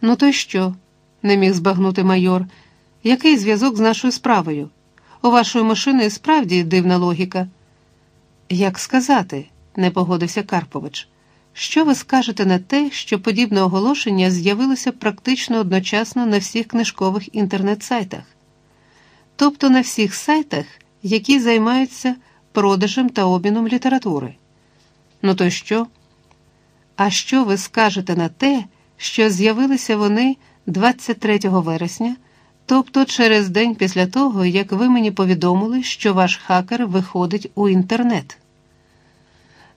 Ну, то й що? не міг збагнути майор. Який зв'язок з нашою справою? У вашої машини справді дивна логіка. Як сказати, не погодився Карпович. Що ви скажете на те, що подібне оголошення з'явилося практично одночасно на всіх книжкових інтернет-сайтах? Тобто на всіх сайтах, які займаються продажем та обміном літератури? Ну то що? А що ви скажете на те, що з'явилися вони 23 вересня, тобто через день після того, як ви мені повідомили, що ваш хакер виходить у інтернет?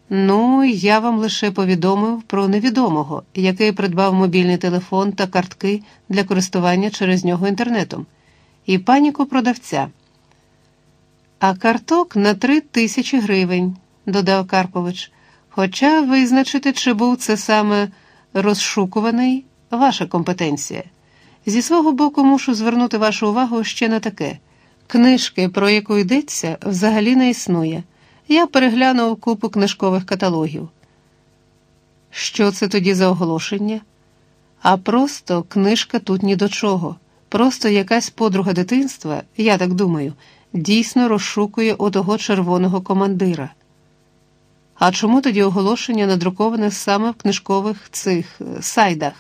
Ну, я вам лише повідомив про невідомого, який придбав мобільний телефон та картки для користування через нього інтернетом, і паніку продавця. А карток на три тисячі гривень, додав Карпович. Хоча визначити, чи був це саме розшукуваний, ваша компетенція. Зі свого боку, мушу звернути вашу увагу ще на таке: книжки, про яку йдеться, взагалі не існує. Я переглянув купу книжкових каталогів. Що це тоді за оголошення? А просто книжка тут ні до чого. Просто якась подруга дитинства, я так думаю, дійсно розшукує отого червоного командира. А чому тоді оголошення надруковане саме в книжкових цих е, сайдах?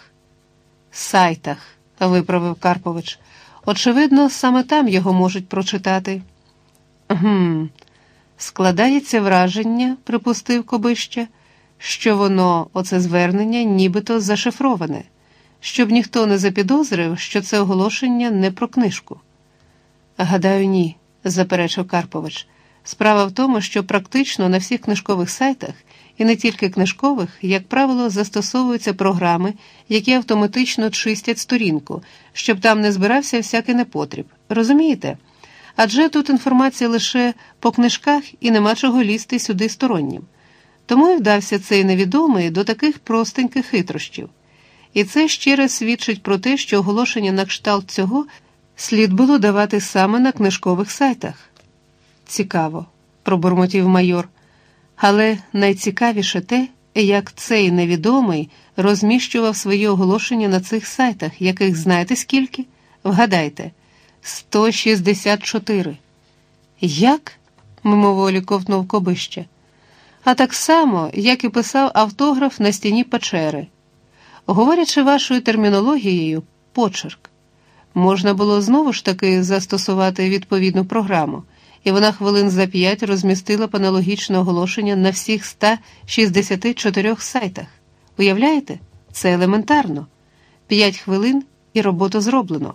Сайтах, виправив Карпович. Очевидно, саме там його можуть прочитати. Гм, складається враження, припустив Кобища, що воно, оце звернення, нібито зашифроване, щоб ніхто не запідозрив, що це оголошення не про книжку. Гадаю, ні, заперечив Карпович. Справа в тому, що практично на всіх книжкових сайтах, і не тільки книжкових, як правило, застосовуються програми, які автоматично чистять сторінку, щоб там не збирався всякий непотріб. Розумієте? Адже тут інформація лише по книжках і нема чого лізти сюди стороннім. Тому і вдався цей невідомий до таких простеньких хитрощів. І це ще раз свідчить про те, що оголошення на кшталт цього слід було давати саме на книжкових сайтах. Цікаво, пробурмотів майор. Але найцікавіше те, як цей невідомий розміщував свої оголошення на цих сайтах, яких знаєте скільки? Вгадайте, 164. Як? мимоволі ковтнув Кобище. А так само, як і писав автограф на стіні печери. Говорячи вашою термінологією, почерк. Можна було знову ж таки застосувати відповідну програму і вона хвилин за п'ять розмістила б аналогічне оголошення на всіх 164 сайтах. Уявляєте? Це елементарно. П'ять хвилин і роботу зроблено.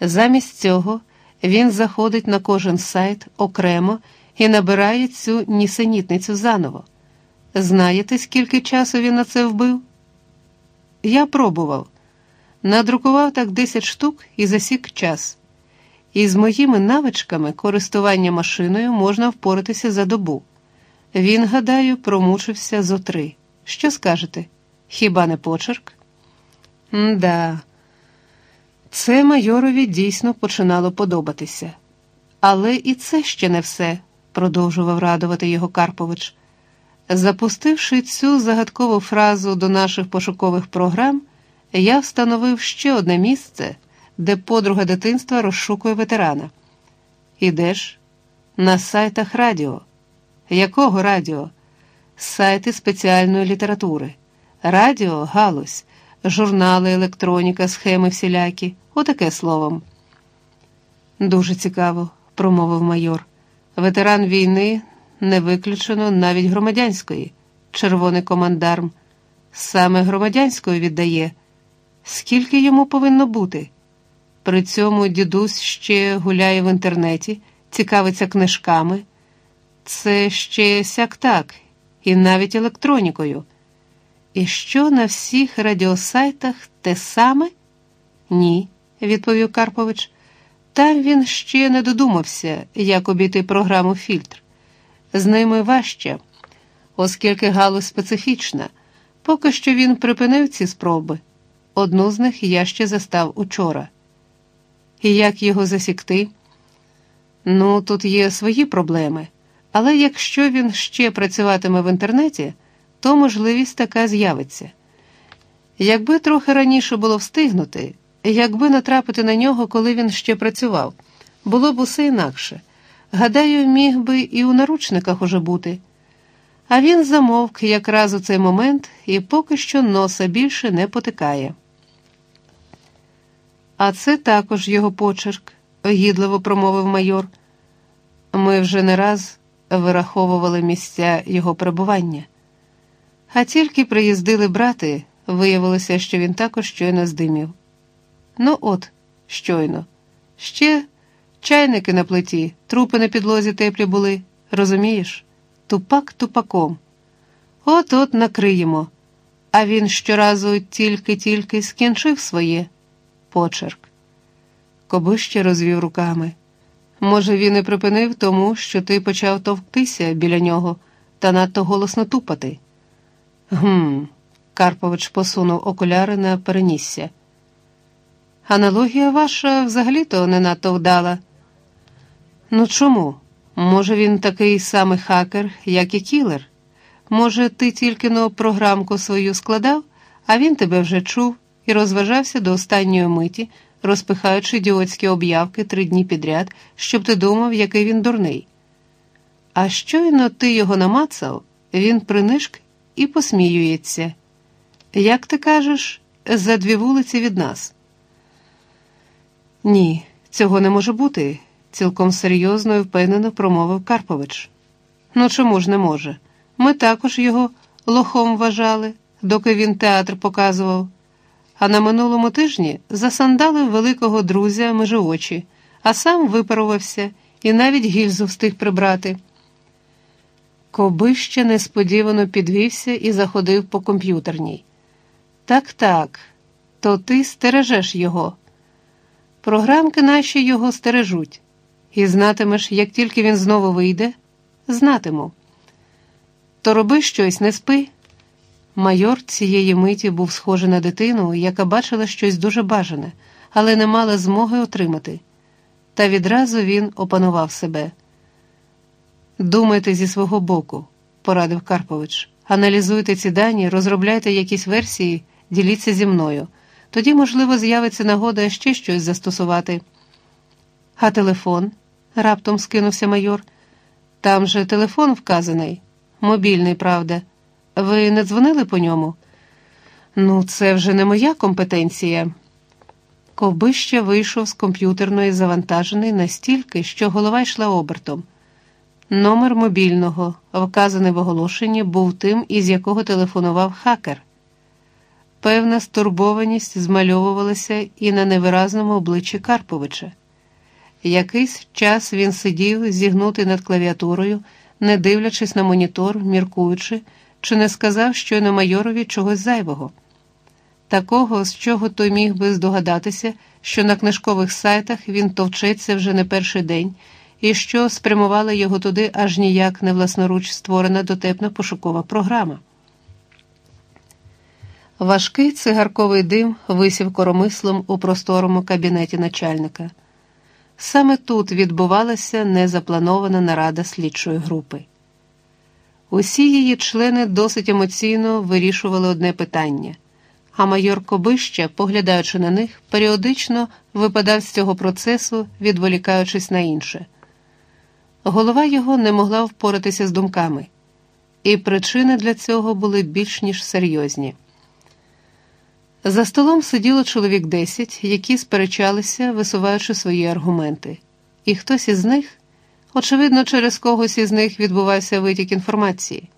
Замість цього він заходить на кожен сайт окремо і набирає цю нісенітницю заново. Знаєте, скільки часу він на це вбив? Я пробував. Надрукував так 10 штук і засік час. І з моїми навичками користування машиною можна впоратися за добу. Він, гадаю, промучився зо три. Що скажете? Хіба не почерк? Да, це майорові дійсно починало подобатися. Але і це ще не все, продовжував радувати його Карпович. Запустивши цю загадкову фразу до наших пошукових програм, я встановив ще одне місце де подруга дитинства розшукує ветерана. Ідеш на сайтах радіо. Якого радіо? Сайти спеціальної літератури, радіо, галузь, журнали, електроніка, схеми всілякі, отаке словом. Дуже цікаво, промовив майор. Ветеран війни не виключено навіть громадянської, червоний командарм. Саме громадянської віддає. Скільки йому повинно бути? При цьому дідусь ще гуляє в інтернеті, цікавиться книжками. Це ще сяк так, і навіть електронікою. І що на всіх радіосайтах те саме? Ні, відповів Карпович. Там він ще не додумався, як обійти програму фільтр. З ними важче, оскільки галузь специфічна. Поки що він припинив ці спроби. Одну з них я ще застав учора. І як його засікти? Ну, тут є свої проблеми, але якщо він ще працюватиме в інтернеті, то можливість така з'явиться. Якби трохи раніше було встигнути, якби натрапити на нього, коли він ще працював, було б усе інакше. Гадаю, міг би і у наручниках уже бути. А він замовк якраз у цей момент і поки що носа більше не потикає. А це також його почерк, огідливо промовив майор. Ми вже не раз вираховували місця його перебування. А тільки приїздили брати, виявилося, що він також щойно здимів. Ну, от, щойно. Ще чайники на плиті, трупи на підлозі теплі були, розумієш? Тупак тупаком. От от накриємо. А він щоразу тільки-тільки скінчив своє почерк. Кобище розвів руками. Може, він і припинив тому, що ти почав товктися біля нього та надто голосно тупати. Гм, Карпович посунув окуляри на перенісся. Аналогія ваша взагалі-то не надто вдала. Ну чому? Може, він такий самий хакер, як і кілер? Може, ти тільки но програмку свою складав, а він тебе вже чув і розважався до останньої миті, розпихаючи ідіотські об'явки три дні підряд, щоб ти думав, який він дурний. А щойно ти його намацав, він принишк і посміюється. Як ти кажеш, за дві вулиці від нас? Ні, цього не може бути, цілком серйозно і впевнено промовив Карпович. Ну чому ж не може? Ми також його лохом вважали, доки він театр показував. А на минулому тижні засандалив великого друзя межи очі, а сам випарувався і навіть гільзу встиг прибрати. Кобище несподівано підвівся і заходив по комп'ютерній. Так, так, то ти стережеш його. Програмки наші його стережуть, і знатимеш, як тільки він знову вийде, знатиму. То роби щось, не спи. Майор цієї миті був схожий на дитину, яка бачила щось дуже бажане, але не мала змоги отримати. Та відразу він опанував себе. Думайте зі свого боку, порадив Карпович. Аналізуйте ці дані, розробляйте якісь версії, діліться зі мною. Тоді, можливо, з'явиться нагода ще щось застосувати. А телефон? раптом скинувся майор. Там же телефон вказаний, мобільний, правда. Ви не дзвонили по ньому? Ну, це вже не моя компетенція. Ковбище вийшов з комп'ютерної завантажений настільки, що голова йшла обертом. Номер мобільного, вказаний в оголошенні, був тим, із якого телефонував хакер. Певна стурбованість змальовувалася і на невиразному обличчі Карповича. Якийсь час він сидів, зігнутий над клавіатурою, не дивлячись на монітор, міркуючи, чи не сказав щойно майорові чогось зайвого. Такого, з чого той міг би здогадатися, що на книжкових сайтах він товчеться вже не перший день, і що спрямувала його туди аж ніяк не власноруч створена дотепна пошукова програма. Важкий цигарковий дим висів коромислом у просторому кабінеті начальника. Саме тут відбувалася незапланована нарада слідчої групи. Усі її члени досить емоційно вирішували одне питання, а майор Кобища, поглядаючи на них, періодично випадав з цього процесу, відволікаючись на інше. Голова його не могла впоратися з думками, і причини для цього були більш ніж серйозні. За столом сиділо чоловік десять, які сперечалися, висуваючи свої аргументи, і хтось із них, очевидно, через когось із них відбувався витік інформації.